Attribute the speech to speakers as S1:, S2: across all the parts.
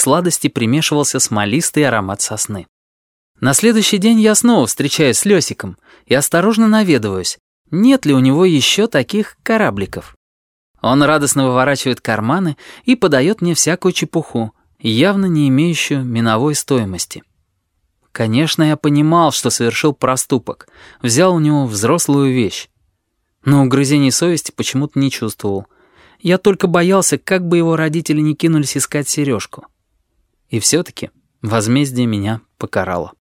S1: сладости примешивался смолистый аромат сосны. На следующий день я снова встречаюсь с Лёсиком и осторожно наведываюсь, нет ли у него еще таких корабликов. Он радостно выворачивает карманы и подает мне всякую чепуху, явно не имеющую миновой стоимости. Конечно, я понимал, что совершил проступок, взял у него взрослую вещь. Но угрызений совести почему-то не чувствовал. Я только боялся, как бы его родители не кинулись искать сережку. И все-таки возмездие меня покарало.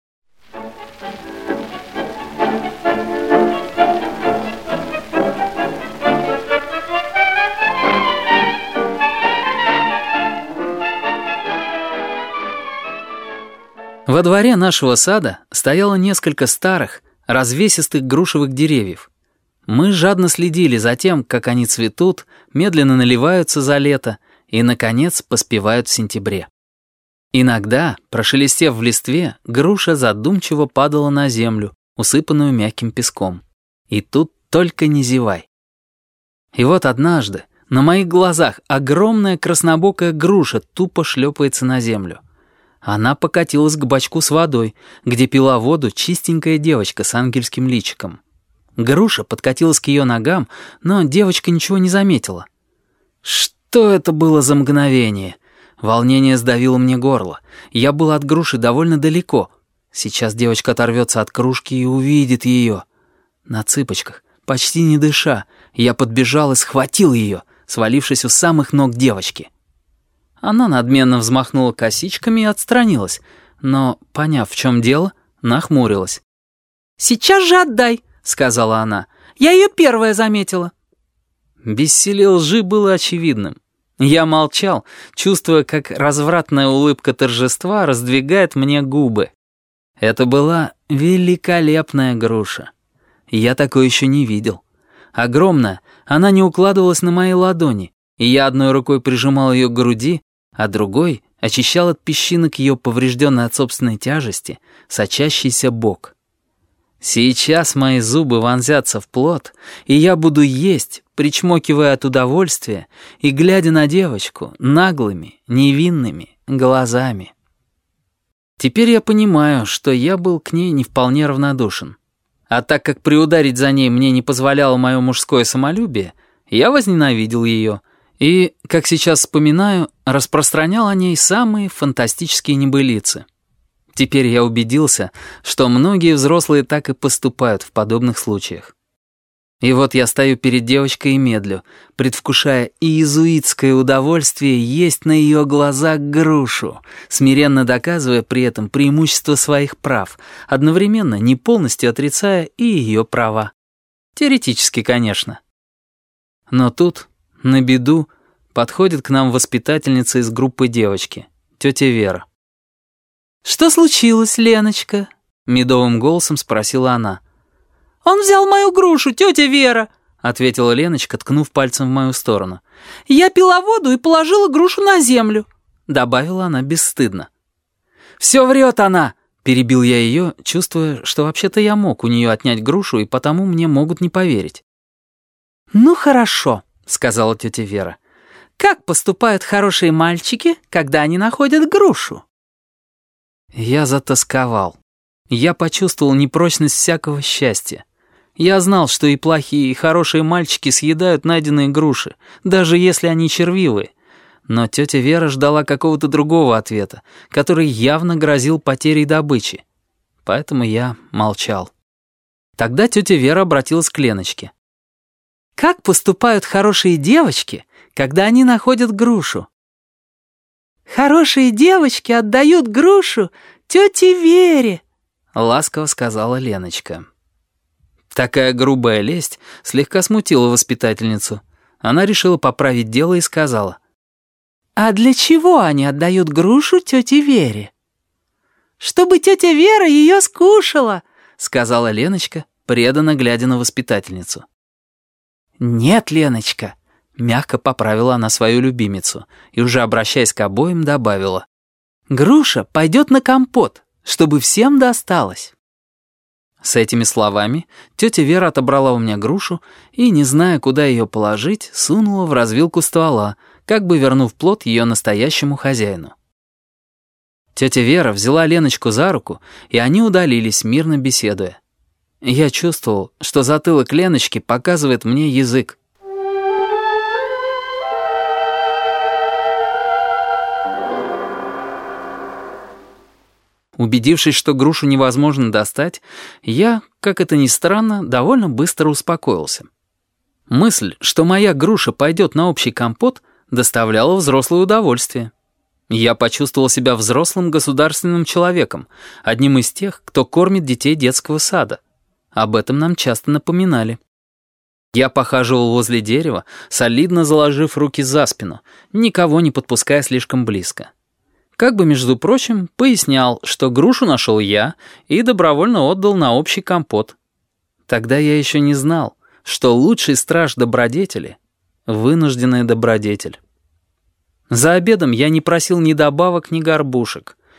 S1: Во дворе нашего сада стояло несколько старых, развесистых грушевых деревьев. Мы жадно следили за тем, как они цветут, медленно наливаются за лето и, наконец, поспевают в сентябре. Иногда, прошелестев в листве, груша задумчиво падала на землю, усыпанную мягким песком. И тут только не зевай. И вот однажды на моих глазах огромная краснобокая груша тупо шлепается на землю. Она покатилась к бачку с водой, где пила воду чистенькая девочка с ангельским личиком. Груша подкатилась к ее ногам, но девочка ничего не заметила. Что это было за мгновение? Волнение сдавило мне горло. Я был от груши довольно далеко. Сейчас девочка оторвется от кружки и увидит ее. На цыпочках, почти не дыша, я подбежал и схватил ее, свалившись у самых ног девочки. Она надменно взмахнула косичками и отстранилась, но, поняв, в чем дело, нахмурилась.
S2: «Сейчас же отдай», — сказала она. «Я ее первая заметила».
S1: Бессилие лжи было очевидным. Я молчал, чувствуя, как развратная улыбка торжества раздвигает мне губы. Это была великолепная груша. Я такой еще не видел. Огромная, она не укладывалась на мои ладони, и я одной рукой прижимал ее к груди, а другой очищал от песчинок ее поврежденный от собственной тяжести сочащийся бок. Сейчас мои зубы вонзятся в плод, и я буду есть, причмокивая от удовольствия и глядя на девочку наглыми, невинными глазами. Теперь я понимаю, что я был к ней не вполне равнодушен. А так как приударить за ней мне не позволяло мое мужское самолюбие, я возненавидел ее — и, как сейчас вспоминаю, распространял о ней самые фантастические небылицы. Теперь я убедился, что многие взрослые так и поступают в подобных случаях. И вот я стою перед девочкой и медлю, предвкушая иезуитское удовольствие есть на ее глазах грушу, смиренно доказывая при этом преимущество своих прав, одновременно не полностью отрицая и ее права. Теоретически, конечно. Но тут на беду подходит к нам воспитательница из группы девочки, тетя Вера.
S2: «Что случилось, Леночка?» — медовым голосом спросила она. «Он взял мою грушу, тетя Вера!» — ответила Леночка, ткнув пальцем в мою сторону. «Я пила воду и положила грушу на землю», — добавила она бесстыдно.
S1: «Все врет она!» — перебил я ее, чувствуя, что вообще-то я мог у нее отнять грушу, и потому мне могут не поверить.
S2: «Ну хорошо», сказала тетя Вера. «Как поступают хорошие мальчики, когда они находят грушу?»
S1: Я затасковал. Я почувствовал непрочность всякого счастья. Я знал, что и плохие, и хорошие мальчики съедают найденные груши, даже если они червивые. Но тетя Вера ждала какого-то другого ответа, который явно грозил потерей добычи. Поэтому я молчал. Тогда тетя Вера обратилась к Леночке.
S2: Как поступают хорошие девочки, когда они находят грушу? «Хорошие девочки отдают грушу тете Вере», —
S1: ласково сказала Леночка. Такая грубая лесть слегка смутила воспитательницу. Она решила поправить дело и сказала.
S2: «А для чего они отдают грушу тете Вере?» «Чтобы тетя Вера ее скушала», — сказала Леночка, преданно глядя на воспитательницу.
S1: «Нет, Леночка», — мягко поправила она свою любимицу и уже обращаясь к обоим добавила. «Груша пойдет на компот, чтобы всем досталось». С этими словами тетя Вера отобрала у меня грушу и, не зная, куда ее положить, сунула в развилку ствола, как бы вернув плод ее настоящему хозяину. Тетя Вера взяла Леночку за руку, и они удалились, мирно беседуя. Я чувствовал, что затылок Леночки показывает мне язык. Убедившись, что грушу невозможно достать, я, как это ни странно, довольно быстро успокоился. Мысль, что моя груша пойдет на общий компот, доставляла взрослое удовольствие. Я почувствовал себя взрослым государственным человеком, одним из тех, кто кормит детей детского сада. Об этом нам часто напоминали. Я похаживал возле дерева, солидно заложив руки за спину, никого не подпуская слишком близко. Как бы, между прочим, пояснял, что грушу нашел я и добровольно отдал на общий компот. Тогда я еще не знал, что лучший страж добродетели — вынужденная добродетель. За обедом я не просил ни добавок, ни горбушек.